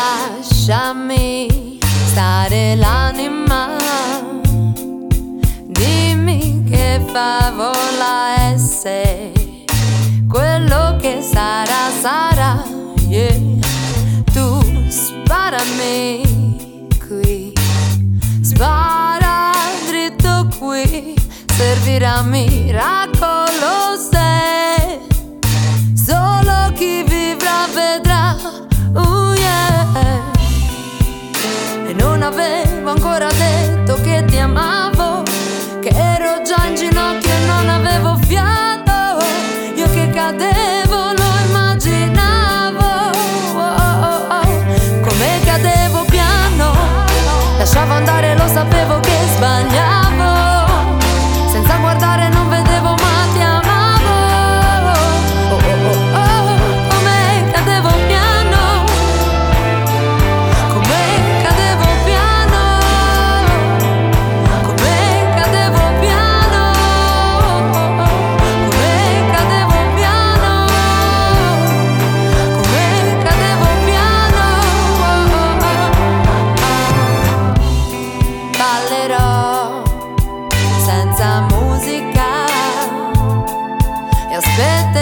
lasciami stare l'anima. Dimmi che favola essere quello che sarà, sarà. Yeah. Tu sparami qui, spara dritto qui, servirà miracolo avevo ancora detto che ti amavo, che ero già in ginocchio. las